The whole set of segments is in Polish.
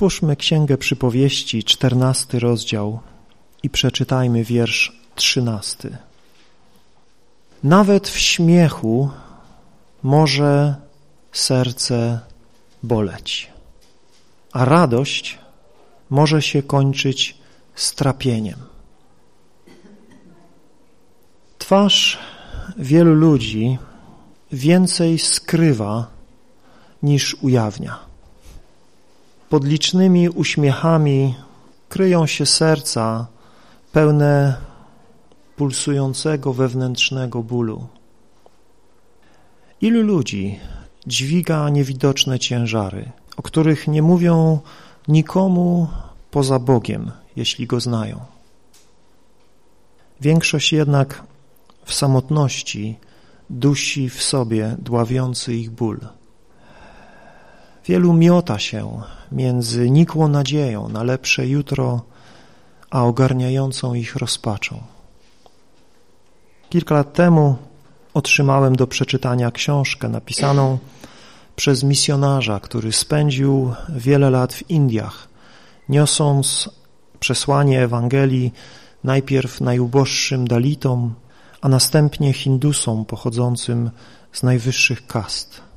Otwórzmy Księgę Przypowieści, czternasty rozdział i przeczytajmy wiersz trzynasty. Nawet w śmiechu może serce boleć, a radość może się kończyć strapieniem. Twarz wielu ludzi więcej skrywa niż ujawnia. Pod licznymi uśmiechami kryją się serca pełne pulsującego wewnętrznego bólu. Ilu ludzi dźwiga niewidoczne ciężary, o których nie mówią nikomu poza Bogiem, jeśli Go znają. Większość jednak w samotności dusi w sobie dławiący ich ból. Wielu miota się między nikłą nadzieją na lepsze jutro, a ogarniającą ich rozpaczą. Kilka lat temu otrzymałem do przeczytania książkę napisaną przez misjonarza, który spędził wiele lat w Indiach, niosąc przesłanie Ewangelii najpierw najuboższym Dalitom, a następnie Hindusom pochodzącym z najwyższych kast.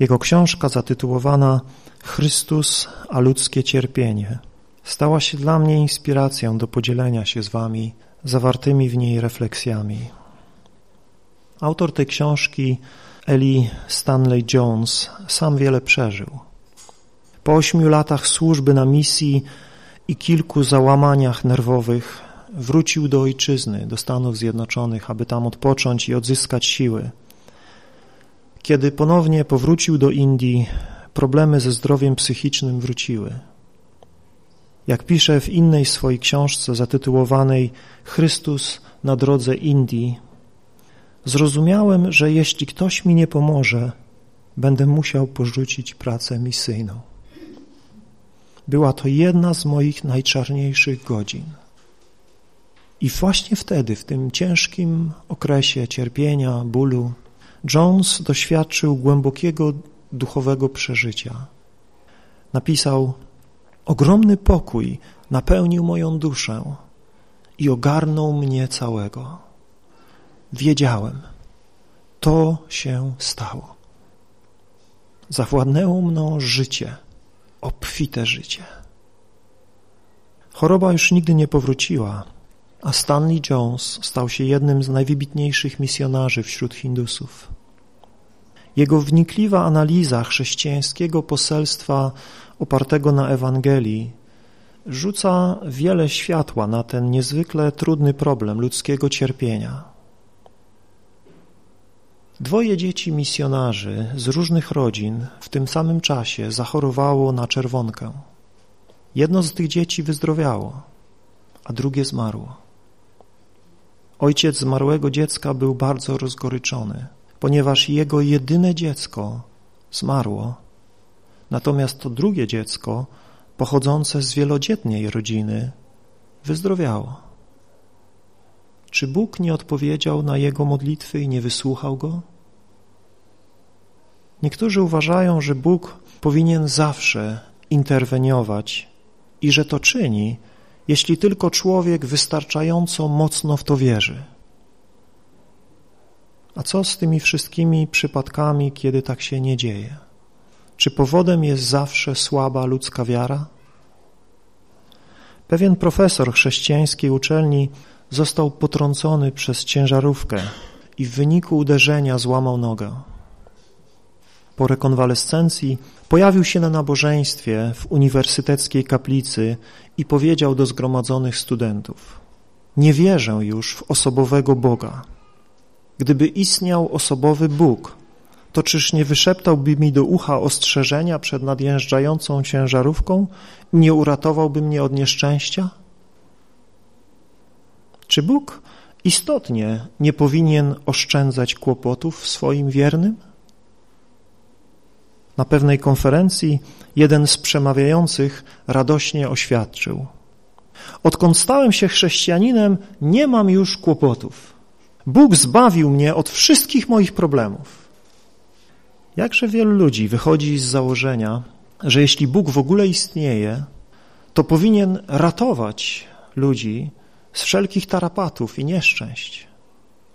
Jego książka zatytułowana Chrystus a ludzkie cierpienie stała się dla mnie inspiracją do podzielenia się z wami zawartymi w niej refleksjami. Autor tej książki, Eli Stanley Jones, sam wiele przeżył. Po ośmiu latach służby na misji i kilku załamaniach nerwowych wrócił do ojczyzny, do Stanów Zjednoczonych, aby tam odpocząć i odzyskać siły. Kiedy ponownie powrócił do Indii, problemy ze zdrowiem psychicznym wróciły. Jak pisze w innej swojej książce zatytułowanej Chrystus na drodze Indii, zrozumiałem, że jeśli ktoś mi nie pomoże, będę musiał porzucić pracę misyjną. Była to jedna z moich najczarniejszych godzin. I właśnie wtedy, w tym ciężkim okresie cierpienia, bólu, Jones doświadczył głębokiego duchowego przeżycia. Napisał, ogromny pokój napełnił moją duszę i ogarnął mnie całego. Wiedziałem, to się stało. Zawładnęło mną życie, obfite życie. Choroba już nigdy nie powróciła, a Stanley Jones stał się jednym z najwybitniejszych misjonarzy wśród Hindusów. Jego wnikliwa analiza chrześcijańskiego poselstwa opartego na Ewangelii rzuca wiele światła na ten niezwykle trudny problem ludzkiego cierpienia. Dwoje dzieci misjonarzy z różnych rodzin w tym samym czasie zachorowało na czerwonkę. Jedno z tych dzieci wyzdrowiało, a drugie zmarło. Ojciec zmarłego dziecka był bardzo rozgoryczony, ponieważ jego jedyne dziecko zmarło, natomiast to drugie dziecko, pochodzące z wielodzietnej rodziny, wyzdrowiało. Czy Bóg nie odpowiedział na jego modlitwy i nie wysłuchał go? Niektórzy uważają, że Bóg powinien zawsze interweniować i że to czyni, jeśli tylko człowiek wystarczająco mocno w to wierzy. A co z tymi wszystkimi przypadkami, kiedy tak się nie dzieje? Czy powodem jest zawsze słaba ludzka wiara? Pewien profesor chrześcijańskiej uczelni został potrącony przez ciężarówkę i w wyniku uderzenia złamał nogę. Po rekonwalescencji pojawił się na nabożeństwie w uniwersyteckiej kaplicy i powiedział do zgromadzonych studentów Nie wierzę już w osobowego Boga. Gdyby istniał osobowy Bóg, to czyż nie wyszeptałby mi do ucha ostrzeżenia przed nadjeżdżającą ciężarówką i nie uratowałby mnie od nieszczęścia? Czy Bóg istotnie nie powinien oszczędzać kłopotów swoim wiernym? Na pewnej konferencji jeden z przemawiających radośnie oświadczył Odkąd stałem się chrześcijaninem, nie mam już kłopotów. Bóg zbawił mnie od wszystkich moich problemów. Jakże wielu ludzi wychodzi z założenia, że jeśli Bóg w ogóle istnieje, to powinien ratować ludzi z wszelkich tarapatów i nieszczęść,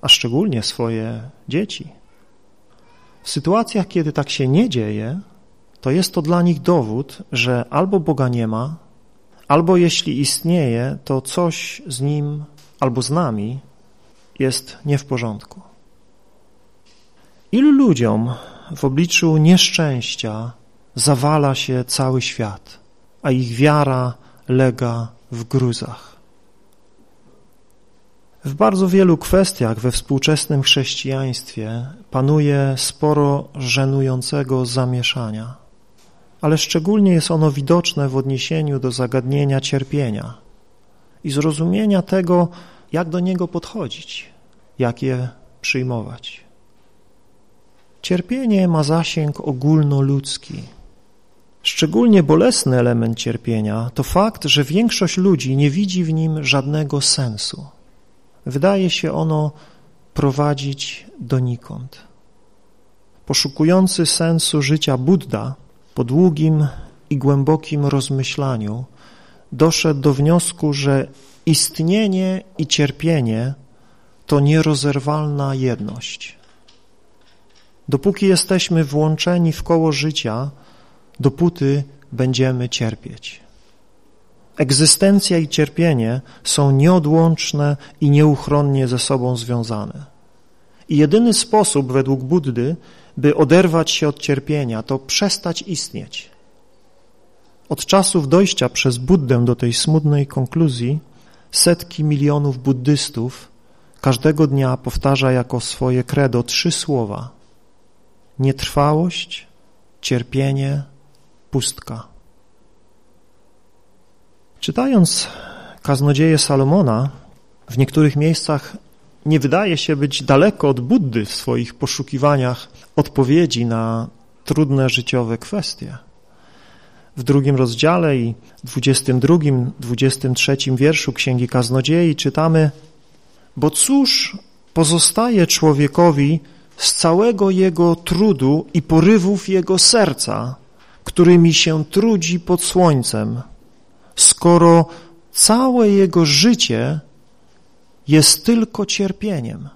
a szczególnie swoje dzieci. W sytuacjach, kiedy tak się nie dzieje, to jest to dla nich dowód, że albo Boga nie ma, albo jeśli istnieje, to coś z Nim albo z nami jest nie w porządku. Ilu ludziom w obliczu nieszczęścia zawala się cały świat, a ich wiara lega w gruzach. W bardzo wielu kwestiach we współczesnym chrześcijaństwie panuje sporo żenującego zamieszania, ale szczególnie jest ono widoczne w odniesieniu do zagadnienia cierpienia i zrozumienia tego, jak do niego podchodzić, jak je przyjmować. Cierpienie ma zasięg ogólnoludzki. Szczególnie bolesny element cierpienia to fakt, że większość ludzi nie widzi w nim żadnego sensu. Wydaje się ono prowadzić donikąd. Poszukujący sensu życia Buddha po długim i głębokim rozmyślaniu doszedł do wniosku, że istnienie i cierpienie to nierozerwalna jedność. Dopóki jesteśmy włączeni w koło życia, dopóty będziemy cierpieć. Egzystencja i cierpienie są nieodłączne i nieuchronnie ze sobą związane. I jedyny sposób według Buddy, by oderwać się od cierpienia, to przestać istnieć. Od czasów dojścia przez Buddę do tej smutnej konkluzji setki milionów buddystów każdego dnia powtarza jako swoje credo trzy słowa – nietrwałość, cierpienie, pustka. Czytając kaznodzieje Salomona, w niektórych miejscach nie wydaje się być daleko od Buddy w swoich poszukiwaniach odpowiedzi na trudne życiowe kwestie. W drugim rozdziale i dwudziestym drugim, dwudziestym trzecim wierszu Księgi Kaznodziei czytamy Bo cóż pozostaje człowiekowi z całego jego trudu i porywów jego serca, którymi się trudzi pod słońcem, skoro całe jego życie jest tylko cierpieniem,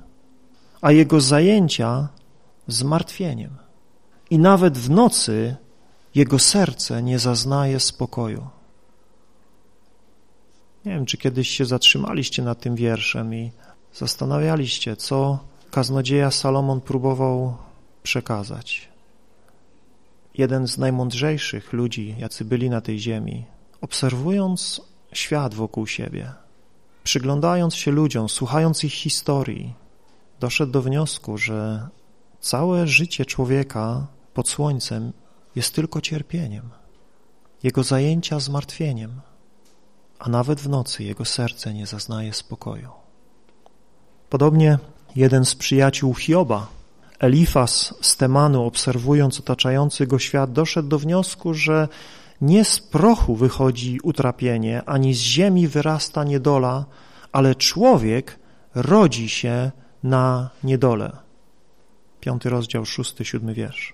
a jego zajęcia zmartwieniem. I nawet w nocy jego serce nie zaznaje spokoju. Nie wiem, czy kiedyś się zatrzymaliście nad tym wierszem i zastanawialiście, co kaznodzieja Salomon próbował przekazać. Jeden z najmądrzejszych ludzi, jacy byli na tej ziemi, obserwując świat wokół siebie, przyglądając się ludziom, słuchając ich historii, doszedł do wniosku, że całe życie człowieka pod słońcem jest tylko cierpieniem, jego zajęcia zmartwieniem, a nawet w nocy jego serce nie zaznaje spokoju. Podobnie Jeden z przyjaciół Hioba, Elifas z Temanu, obserwując otaczający go świat, doszedł do wniosku, że nie z prochu wychodzi utrapienie, ani z ziemi wyrasta niedola, ale człowiek rodzi się na niedole. Piąty rozdział, szósty, siódmy wiersz.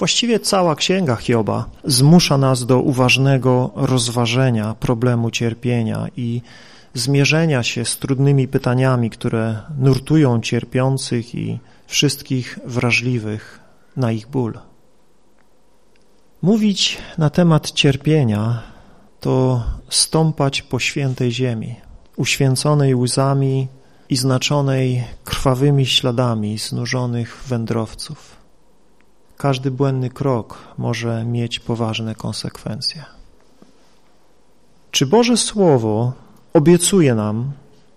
Właściwie cała księga Hioba zmusza nas do uważnego rozważenia problemu cierpienia i zmierzenia się z trudnymi pytaniami, które nurtują cierpiących i wszystkich wrażliwych na ich ból. Mówić na temat cierpienia to stąpać po świętej ziemi, uświęconej łzami i znaczonej krwawymi śladami znużonych wędrowców. Każdy błędny krok może mieć poważne konsekwencje. Czy Boże Słowo obiecuje nam,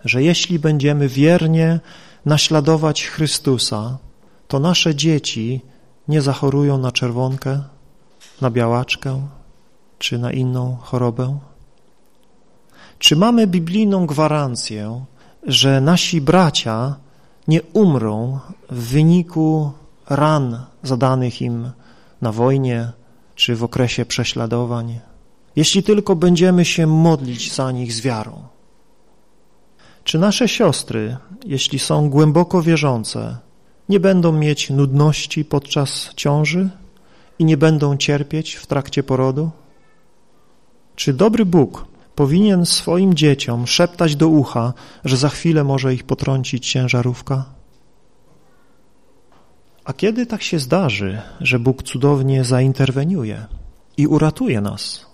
że jeśli będziemy wiernie naśladować Chrystusa, to nasze dzieci nie zachorują na czerwonkę, na białaczkę czy na inną chorobę? Czy mamy biblijną gwarancję, że nasi bracia nie umrą w wyniku ran zadanych im na wojnie czy w okresie prześladowań? jeśli tylko będziemy się modlić za nich z wiarą. Czy nasze siostry, jeśli są głęboko wierzące, nie będą mieć nudności podczas ciąży i nie będą cierpieć w trakcie porodu? Czy dobry Bóg powinien swoim dzieciom szeptać do ucha, że za chwilę może ich potrącić ciężarówka? A kiedy tak się zdarzy, że Bóg cudownie zainterweniuje i uratuje nas,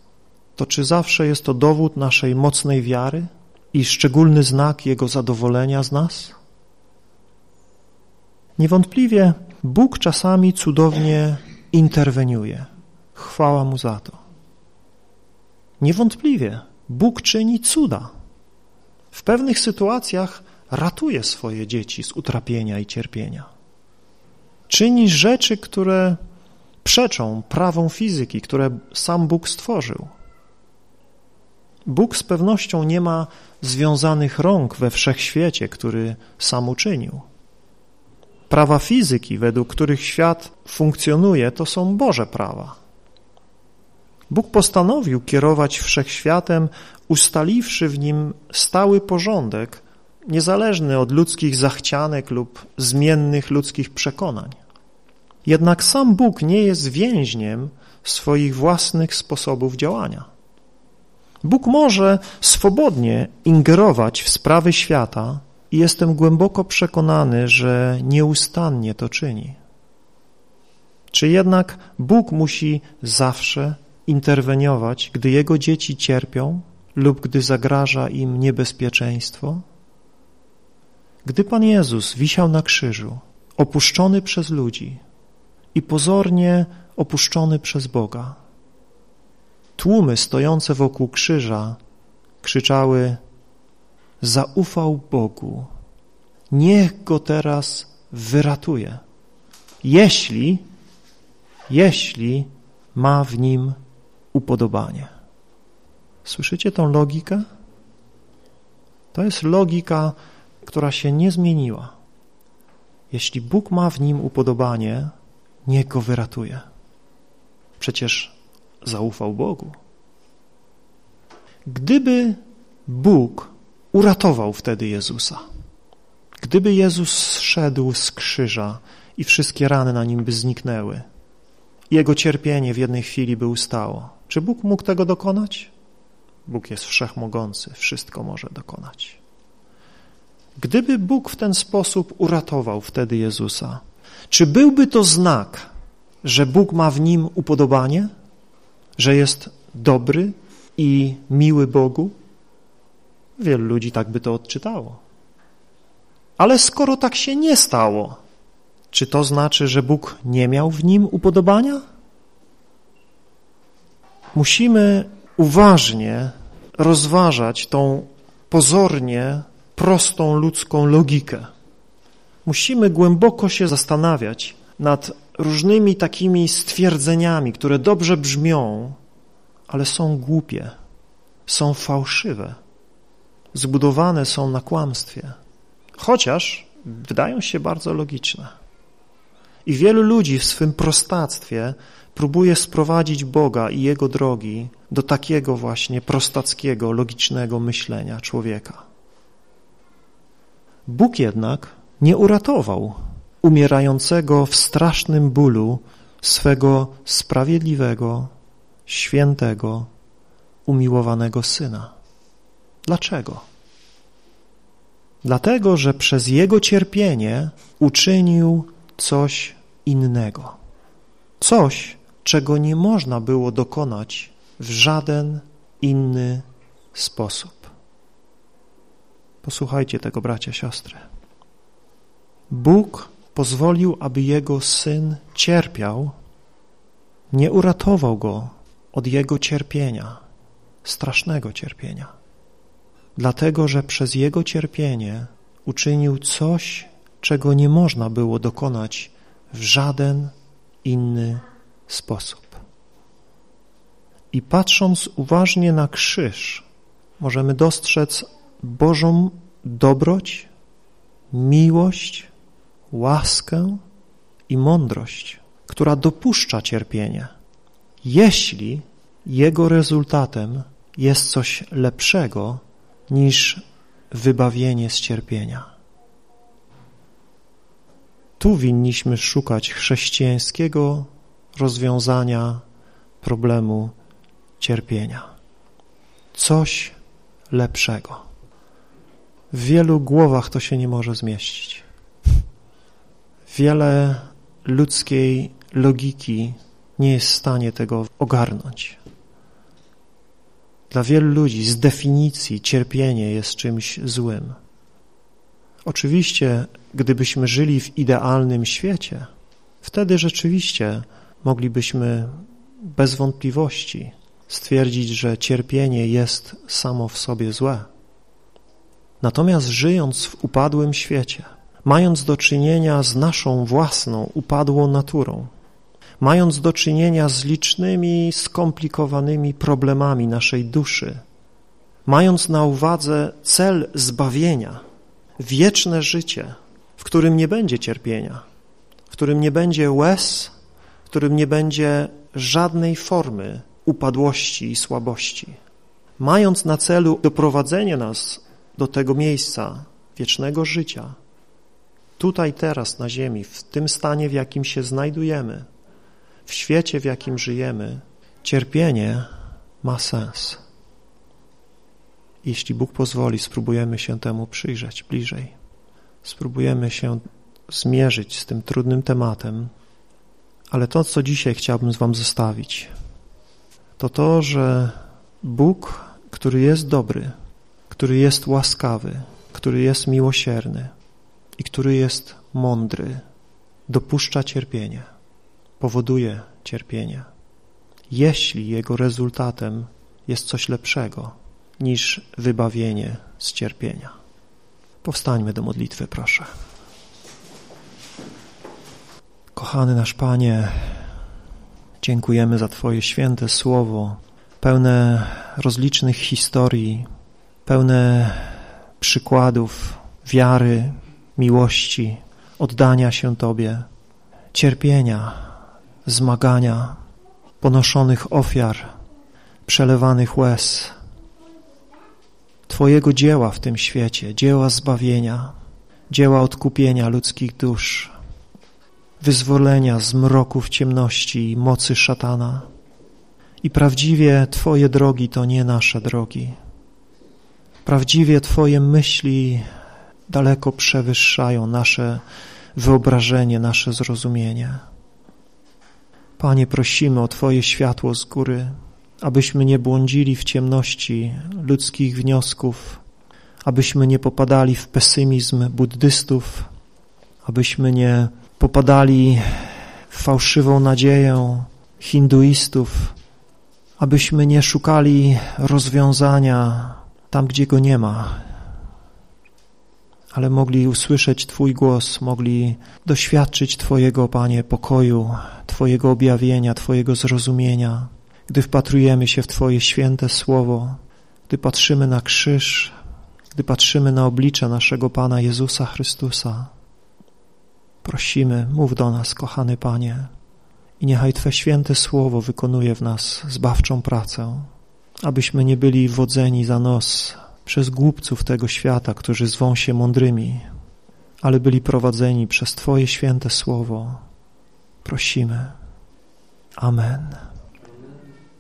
to czy zawsze jest to dowód naszej mocnej wiary i szczególny znak Jego zadowolenia z nas? Niewątpliwie Bóg czasami cudownie interweniuje. Chwała Mu za to. Niewątpliwie Bóg czyni cuda. W pewnych sytuacjach ratuje swoje dzieci z utrapienia i cierpienia. Czyni rzeczy, które przeczą prawom fizyki, które sam Bóg stworzył. Bóg z pewnością nie ma związanych rąk we wszechświecie, który sam uczynił. Prawa fizyki, według których świat funkcjonuje, to są Boże prawa. Bóg postanowił kierować wszechświatem, ustaliwszy w nim stały porządek, niezależny od ludzkich zachcianek lub zmiennych ludzkich przekonań. Jednak sam Bóg nie jest więźniem swoich własnych sposobów działania. Bóg może swobodnie ingerować w sprawy świata i jestem głęboko przekonany, że nieustannie to czyni. Czy jednak Bóg musi zawsze interweniować, gdy Jego dzieci cierpią lub gdy zagraża im niebezpieczeństwo? Gdy Pan Jezus wisiał na krzyżu, opuszczony przez ludzi i pozornie opuszczony przez Boga, tłumy stojące wokół krzyża krzyczały zaufał Bogu, niech go teraz wyratuje, jeśli, jeśli ma w nim upodobanie. Słyszycie tą logikę? To jest logika, która się nie zmieniła. Jeśli Bóg ma w nim upodobanie, niech go wyratuje. Przecież zaufał Bogu. Gdyby Bóg uratował wtedy Jezusa, gdyby Jezus szedł z krzyża i wszystkie rany na nim by zniknęły, jego cierpienie w jednej chwili by ustało, czy Bóg mógł tego dokonać? Bóg jest wszechmogący, wszystko może dokonać. Gdyby Bóg w ten sposób uratował wtedy Jezusa, czy byłby to znak, że Bóg ma w nim upodobanie, że jest dobry i miły Bogu? Wielu ludzi tak by to odczytało. Ale skoro tak się nie stało, czy to znaczy, że Bóg nie miał w nim upodobania? Musimy uważnie rozważać tą pozornie prostą ludzką logikę. Musimy głęboko się zastanawiać nad różnymi takimi stwierdzeniami, które dobrze brzmią, ale są głupie, są fałszywe, zbudowane są na kłamstwie, chociaż wydają się bardzo logiczne. I wielu ludzi w swym prostactwie próbuje sprowadzić Boga i Jego drogi do takiego właśnie prostackiego, logicznego myślenia człowieka. Bóg jednak nie uratował umierającego w strasznym bólu swego sprawiedliwego, świętego, umiłowanego Syna. Dlaczego? Dlatego, że przez Jego cierpienie uczynił coś innego. Coś, czego nie można było dokonać w żaden inny sposób. Posłuchajcie tego, bracia, siostry. Bóg pozwolił, aby Jego Syn cierpiał, nie uratował Go od Jego cierpienia, strasznego cierpienia. Dlatego, że przez Jego cierpienie uczynił coś, czego nie można było dokonać w żaden inny sposób. I patrząc uważnie na krzyż, możemy dostrzec Bożą dobroć, miłość, łaskę i mądrość, która dopuszcza cierpienie, jeśli jego rezultatem jest coś lepszego niż wybawienie z cierpienia. Tu winniśmy szukać chrześcijańskiego rozwiązania problemu cierpienia. Coś lepszego. W wielu głowach to się nie może zmieścić. Wiele ludzkiej logiki nie jest w stanie tego ogarnąć. Dla wielu ludzi z definicji cierpienie jest czymś złym. Oczywiście, gdybyśmy żyli w idealnym świecie, wtedy rzeczywiście moglibyśmy bez wątpliwości stwierdzić, że cierpienie jest samo w sobie złe. Natomiast żyjąc w upadłym świecie, mając do czynienia z naszą własną upadłą naturą, mając do czynienia z licznymi, skomplikowanymi problemami naszej duszy, mając na uwadze cel zbawienia, wieczne życie, w którym nie będzie cierpienia, w którym nie będzie łez, w którym nie będzie żadnej formy upadłości i słabości. Mając na celu doprowadzenie nas do tego miejsca wiecznego życia, tutaj, teraz na ziemi, w tym stanie, w jakim się znajdujemy, w świecie, w jakim żyjemy, cierpienie ma sens. Jeśli Bóg pozwoli, spróbujemy się temu przyjrzeć bliżej. Spróbujemy się zmierzyć z tym trudnym tematem, ale to, co dzisiaj chciałbym z wam zostawić, to to, że Bóg, który jest dobry, który jest łaskawy, który jest miłosierny i który jest mądry, dopuszcza cierpienie powoduje cierpienie, jeśli jego rezultatem jest coś lepszego niż wybawienie z cierpienia. Powstańmy do modlitwy, proszę. Kochany nasz Panie, dziękujemy za Twoje święte słowo, pełne rozlicznych historii, pełne przykładów wiary, miłości, oddania się Tobie, cierpienia, zmagania, ponoszonych ofiar, przelewanych łez, Twojego dzieła w tym świecie, dzieła zbawienia, dzieła odkupienia ludzkich dusz, wyzwolenia z mroków ciemności i mocy szatana. I prawdziwie Twoje drogi to nie nasze drogi. Prawdziwie Twoje myśli daleko przewyższają nasze wyobrażenie, nasze zrozumienie. Panie, prosimy o Twoje światło z góry, abyśmy nie błądzili w ciemności ludzkich wniosków, abyśmy nie popadali w pesymizm buddystów, abyśmy nie popadali w fałszywą nadzieję hinduistów, abyśmy nie szukali rozwiązania tam, gdzie go nie ma, ale mogli usłyszeć Twój głos, mogli doświadczyć Twojego, Panie, pokoju, Twojego objawienia, Twojego zrozumienia, gdy wpatrujemy się w Twoje święte słowo, gdy patrzymy na krzyż, gdy patrzymy na oblicze naszego Pana Jezusa Chrystusa. Prosimy, mów do nas, kochany Panie, i niechaj Twe święte słowo wykonuje w nas zbawczą pracę, abyśmy nie byli wodzeni za nos przez głupców tego świata, którzy zwą się mądrymi, ale byli prowadzeni przez Twoje święte słowo. Prosimy. Amen.